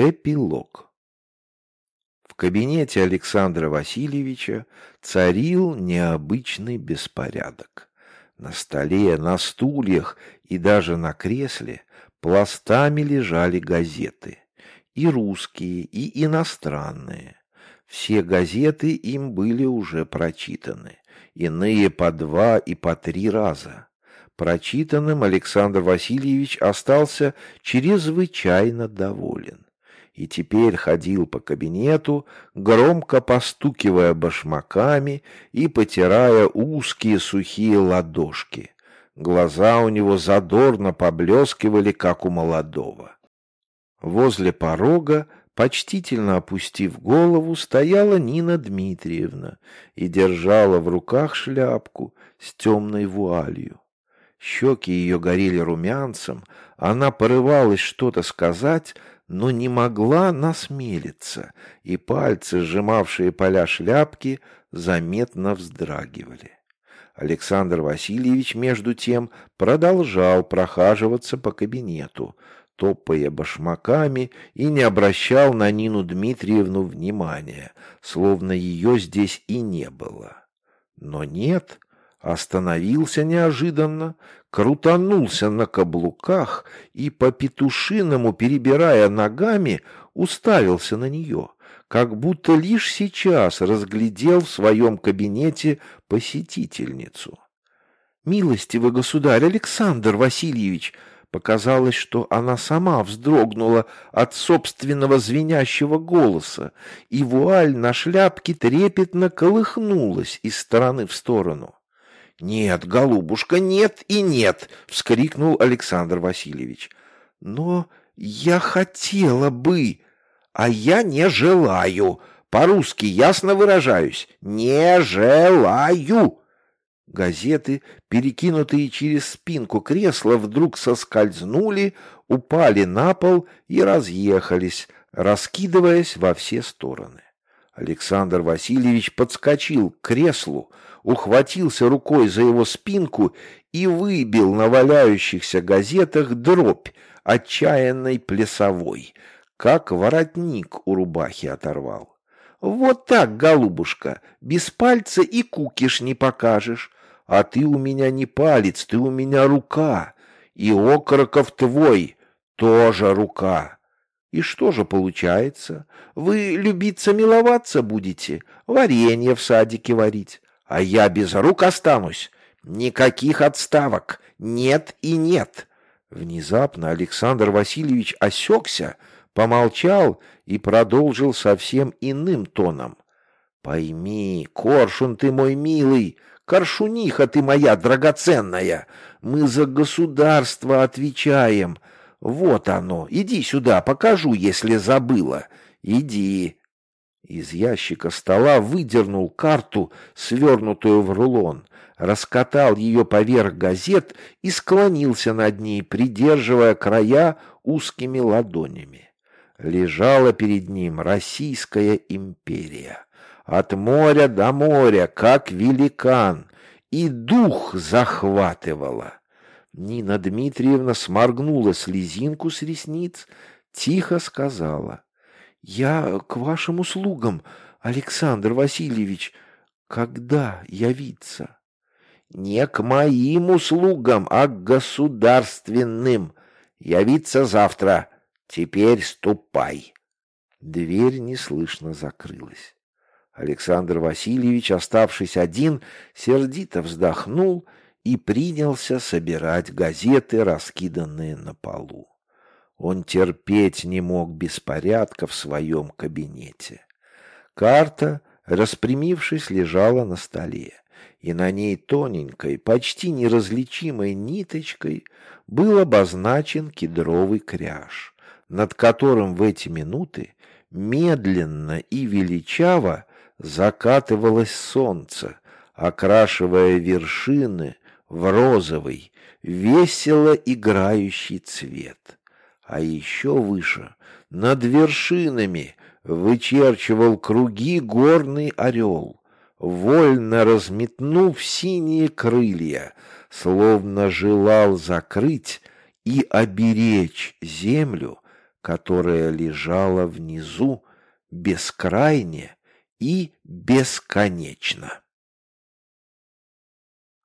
Эпилог. В кабинете Александра Васильевича царил необычный беспорядок. На столе, на стульях и даже на кресле пластами лежали газеты. И русские, и иностранные. Все газеты им были уже прочитаны. Иные по два и по три раза. Прочитанным Александр Васильевич остался чрезвычайно доволен и теперь ходил по кабинету, громко постукивая башмаками и потирая узкие сухие ладошки. Глаза у него задорно поблескивали, как у молодого. Возле порога, почтительно опустив голову, стояла Нина Дмитриевна и держала в руках шляпку с темной вуалью. Щеки ее горели румянцем, она порывалась что-то сказать, но не могла насмелиться, и пальцы, сжимавшие поля шляпки, заметно вздрагивали. Александр Васильевич, между тем, продолжал прохаживаться по кабинету, топая башмаками, и не обращал на Нину Дмитриевну внимания, словно ее здесь и не было. Но нет, остановился неожиданно, крутанулся на каблуках и по-петушиному, перебирая ногами, уставился на нее, как будто лишь сейчас разглядел в своем кабинете посетительницу. «Милостивый государь Александр Васильевич!» Показалось, что она сама вздрогнула от собственного звенящего голоса, и вуаль на шляпке трепетно колыхнулась из стороны в сторону. «Нет, голубушка, нет и нет!» — вскрикнул Александр Васильевич. «Но я хотела бы, а я не желаю. По-русски ясно выражаюсь. Не желаю!» Газеты, перекинутые через спинку кресла, вдруг соскользнули, упали на пол и разъехались, раскидываясь во все стороны. Александр Васильевич подскочил к креслу, ухватился рукой за его спинку и выбил на валяющихся газетах дробь отчаянной плясовой, как воротник у рубахи оторвал. «Вот так, голубушка, без пальца и кукиш не покажешь. А ты у меня не палец, ты у меня рука, и окороков твой тоже рука». И что же получается? Вы любиться миловаться будете, варенье в садике варить, а я без рук останусь. Никаких отставок. Нет и нет. Внезапно Александр Васильевич осекся, помолчал и продолжил совсем иным тоном. «Пойми, коршун ты мой милый, коршуниха ты моя драгоценная, мы за государство отвечаем. Вот оно, иди сюда, покажу, если забыла. Иди». Из ящика стола выдернул карту, свернутую в рулон, раскатал ее поверх газет и склонился над ней, придерживая края узкими ладонями. Лежала перед ним Российская империя. От моря до моря, как великан, и дух захватывала. Нина Дмитриевна сморгнула слезинку с ресниц, тихо сказала — я к вашим услугам, Александр Васильевич. Когда явиться? Не к моим услугам, а к государственным. Явиться завтра. Теперь ступай. Дверь неслышно закрылась. Александр Васильевич, оставшись один, сердито вздохнул и принялся собирать газеты, раскиданные на полу. Он терпеть не мог беспорядка в своем кабинете. Карта, распрямившись, лежала на столе, и на ней тоненькой, почти неразличимой ниточкой был обозначен кедровый кряж, над которым в эти минуты медленно и величаво закатывалось солнце, окрашивая вершины в розовый, весело играющий цвет а еще выше, над вершинами, вычерчивал круги горный орел, вольно разметнув синие крылья, словно желал закрыть и оберечь землю, которая лежала внизу бескрайне и бесконечно.